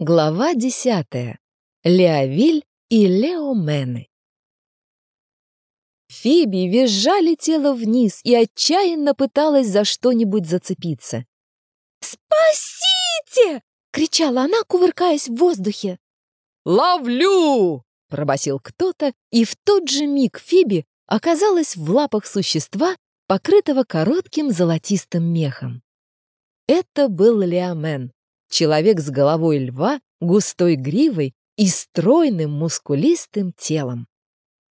Глава десятая. Леовиль и Леомены. Фиби визжа летела вниз и отчаянно пыталась за что-нибудь зацепиться. «Спасите!» — кричала она, кувыркаясь в воздухе. «Ловлю!» — пробасил кто-то, и в тот же миг Фиби оказалась в лапах существа, покрытого коротким золотистым мехом. Это был Леомен, человек с головой льва, густой гривой и стройным мускулистым телом.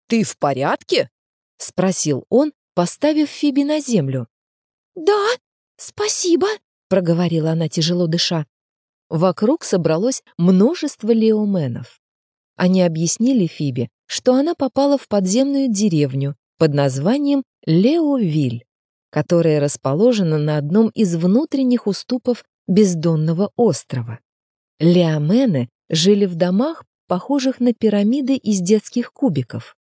«Ты в порядке?» — спросил он, поставив Фиби на землю. «Да, спасибо», — проговорила она, тяжело дыша. Вокруг собралось множество леоменов. Они объяснили Фиби, что она попала в подземную деревню под названием Леовиль, которая расположена на одном из внутренних уступов бездонного острова. Леомены жили в домах, похожих на пирамиды из детских кубиков.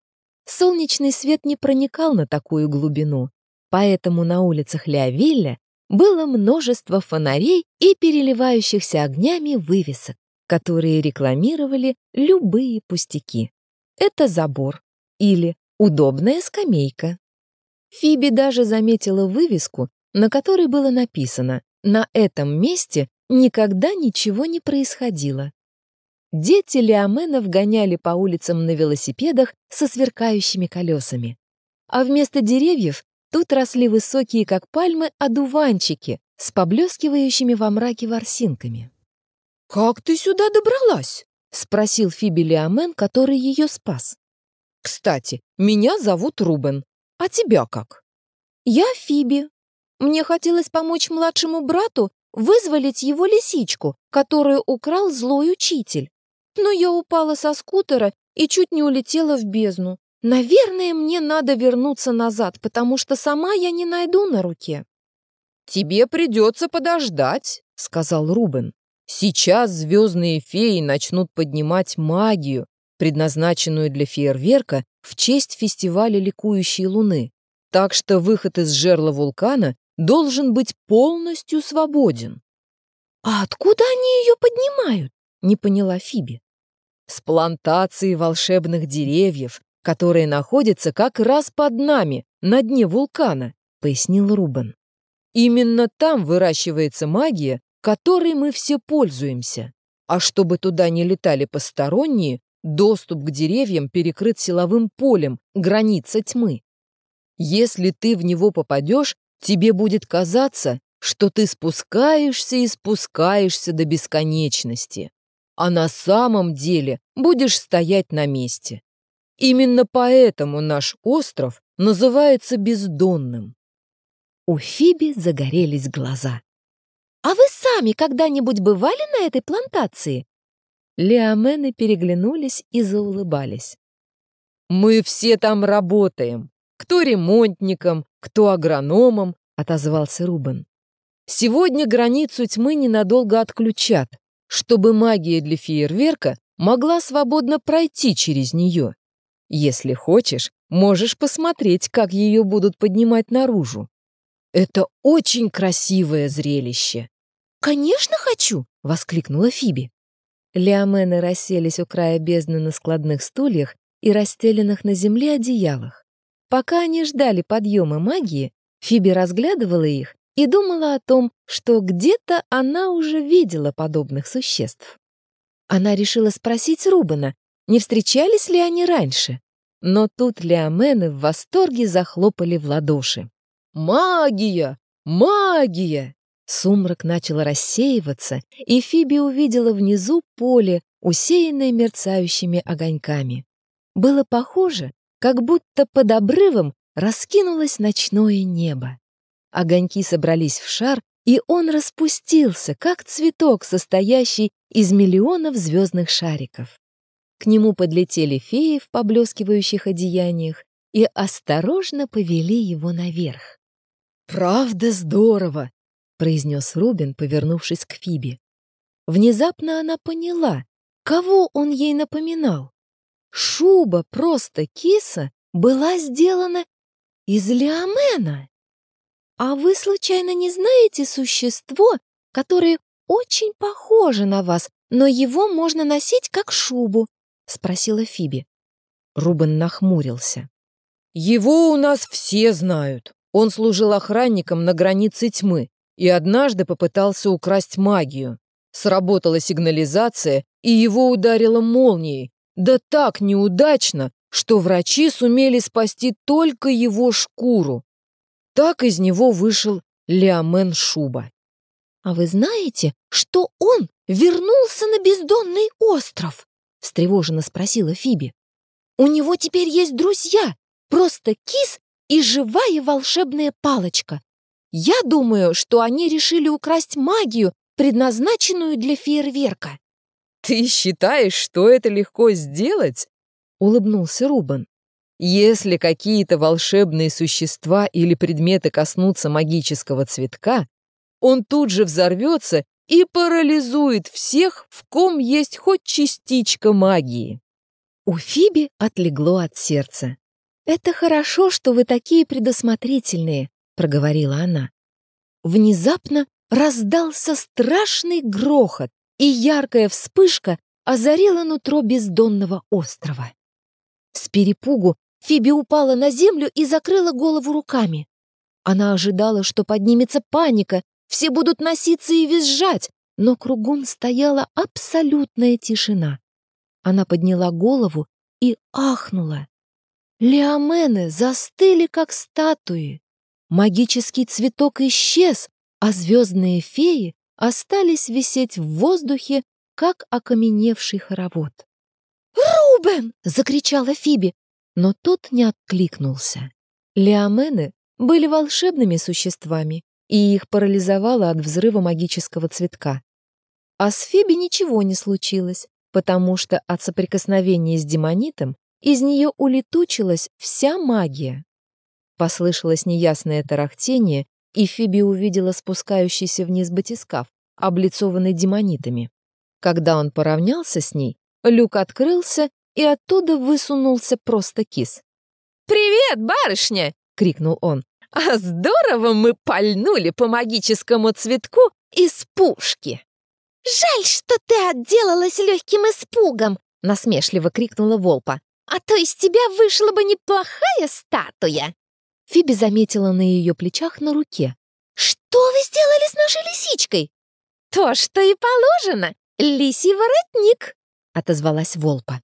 Солнечный свет не проникал на такую глубину, поэтому на улицах Леовилля было множество фонарей и переливающихся огнями вывесок, которые рекламировали любые пустяки. Это забор или удобная скамейка. Фиби даже заметила вывеску, на которой было написано «На этом месте никогда ничего не происходило». Дети Леоменов гоняли по улицам на велосипедах со сверкающими колесами. А вместо деревьев тут росли высокие, как пальмы, одуванчики с поблескивающими во мраке ворсинками. «Как ты сюда добралась?» — спросил Фиби Леомен, который ее спас. «Кстати, меня зовут Рубен. А тебя как?» «Я Фиби. Мне хотелось помочь младшему брату вызволить его лисичку, которую украл злой учитель. Но я упала со скутера и чуть не улетела в бездну. Наверное, мне надо вернуться назад, потому что сама я не найду на руке». «Тебе придется подождать», — сказал Рубен. «Сейчас звездные феи начнут поднимать магию, предназначенную для фейерверка в честь фестиваля ликующей луны. Так что выход из жерла вулкана должен быть полностью свободен. «А откуда они ее поднимают?» — не поняла Фиби. «С плантации волшебных деревьев, которые находятся как раз под нами, на дне вулкана», — пояснил Рубен. «Именно там выращивается магия, которой мы все пользуемся. А чтобы туда не летали посторонние, Доступ к деревьям перекрыт силовым полем, граница тьмы. Если ты в него попадешь, тебе будет казаться, что ты спускаешься и спускаешься до бесконечности, а на самом деле будешь стоять на месте. Именно поэтому наш остров называется бездонным. У Фиби загорелись глаза. «А вы сами когда-нибудь бывали на этой плантации?» Леомены переглянулись и заулыбались. «Мы все там работаем. Кто ремонтником, кто агрономом», — отозвался Рубен. «Сегодня границу тьмы ненадолго отключат, чтобы магия для фейерверка могла свободно пройти через нее. Если хочешь, можешь посмотреть, как ее будут поднимать наружу. Это очень красивое зрелище». «Конечно хочу!» — воскликнула Фиби. Леомены расселись у края бездны на складных стульях и расстеленных на земле одеялах. Пока они ждали подъема магии, Фиби разглядывала их и думала о том, что где-то она уже видела подобных существ. Она решила спросить Рубена, не встречались ли они раньше. Но тут Леомены в восторге захлопали в ладоши. «Магия! Магия!» Сумрак начал рассеиваться, и Фиби увидела внизу поле, усеянное мерцающими огоньками. Было похоже, как будто под обрывом раскинулось ночное небо. Огоньки собрались в шар, и он распустился, как цветок, состоящий из миллионов звездных шариков. К нему подлетели феи в поблескивающих одеяниях и осторожно повели его наверх. «Правда здорово!» произнес Рубин, повернувшись к Фиби. Внезапно она поняла, кого он ей напоминал. Шуба просто киса была сделана из леомена. А вы случайно не знаете существо, которое очень похоже на вас но его можно носить как шубу», — спросила Фиби. Рубен нахмурился. «Его у нас все знают. Он служил охранником на границе тьмы и однажды попытался украсть магию. Сработала сигнализация, и его ударило молнией. Да так неудачно, что врачи сумели спасти только его шкуру. Так из него вышел Леомен Шуба. «А вы знаете, что он вернулся на бездонный остров?» — встревоженно спросила Фиби. «У него теперь есть друзья, просто кис и живая волшебная палочка. Я думаю, что они решили украсть магию, предназначенную для фейерверка». «Ты считаешь, что это легко сделать?» — улыбнулся Рубен. «Если какие-то волшебные существа или предметы коснутся магического цветка, он тут же взорвется и парализует всех, в ком есть хоть частичка магии». У Фиби отлегло от сердца. «Это хорошо, что вы такие предусмотрительные», — проговорила она. Внезапно раздался страшный грохот, и яркая вспышка озарила нутро бездонного острова. С перепугу Фиби упала на землю и закрыла голову руками. Она ожидала, что поднимется паника, все будут носиться и визжать, но кругом стояла абсолютная тишина. Она подняла голову и ахнула. Леомены застыли, как статуи. Магический цветок исчез, а звездные феи остались висеть в воздухе, как окаменевший хоровод. «Рубен!» — закричала Фиби, но тот не откликнулся. Леомены были волшебными существами, и их парализовало от взрыва магического цветка. А с Фиби ничего не случилось, потому что от соприкосновения с демонитом из нее улетучилась вся магия. Послышалось неясное тарахтение, и Фиби увидела спускающийся вниз батискаф, облицованный демонитами. Когда он поравнялся с ней, люк открылся, и оттуда высунулся просто кис. «Привет, барышня!» — крикнул он. «А здорово мы пальнули по магическому цветку из пушки!» «Жаль, что ты отделалась легким испугом!» — насмешливо крикнула Волпа. «А то из тебя вышла бы неплохая статуя!» Фиби заметила на ее плечах на руке. «Что вы сделали с нашей лисичкой?» «То, что и положено! Лисий воротник!» — отозвалась Волпа.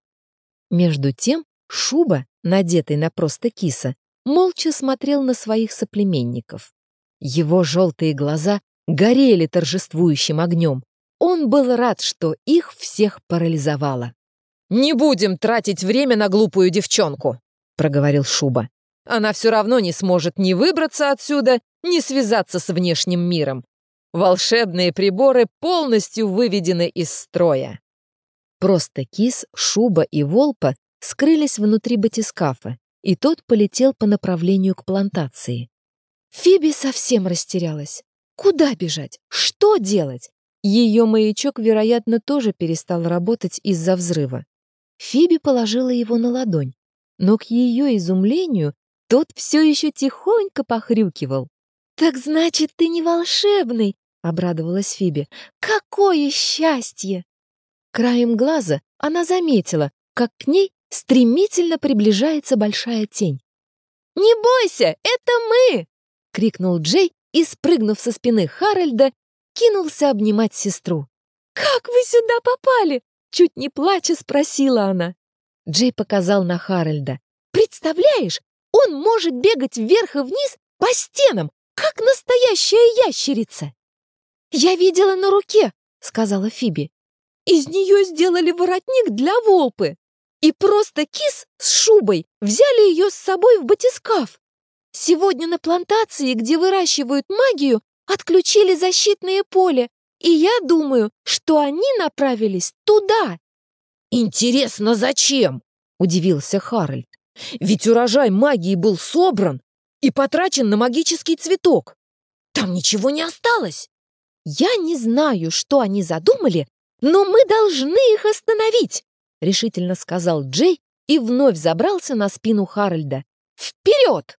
Между тем Шуба, надетый на просто киса, молча смотрел на своих соплеменников. Его желтые глаза горели торжествующим огнем. Он был рад, что их всех парализовало. «Не будем тратить время на глупую девчонку», — проговорил Шуба. Она все равно не сможет ни выбраться отсюда, ни связаться с внешним миром. Волшебные приборы полностью выведены из строя. Просто кис, шуба и волпа скрылись внутри батискафа, и тот полетел по направлению к плантации. Фиби совсем растерялась. Куда бежать? Что делать? Ее маячок, вероятно, тоже перестал работать из-за взрыва. Фиби положила его на ладонь, но к ее изумлению тот все еще тихонько похрюкивал. «Так значит, ты не волшебный!» — обрадовалась Фиби. «Какое счастье!» Краем глаза она заметила, как к ней стремительно приближается большая тень. «Не бойся, это мы!» — крикнул Джей и, спрыгнув со спины Харальда, кинулся обнимать сестру. «Как вы сюда попали?» — чуть не плача спросила она. Джей показал на Харальда. «Представляешь, он может бегать вверх и вниз по стенам, как настоящая ящерица. «Я видела на руке», — сказала Фиби. «Из нее сделали воротник для волпы. И просто кис с шубой взяли ее с собой в батискаф. Сегодня на плантации, где выращивают магию, отключили защитное поле, и я думаю, что они направились туда». «Интересно, зачем?» — удивился Харальд. Ведь урожай магии был собран и потрачен на магический цветок. Там ничего не осталось. Я не знаю, что они задумали, но мы должны их остановить, решительно сказал Джей и вновь забрался на спину Харальда. Вперед!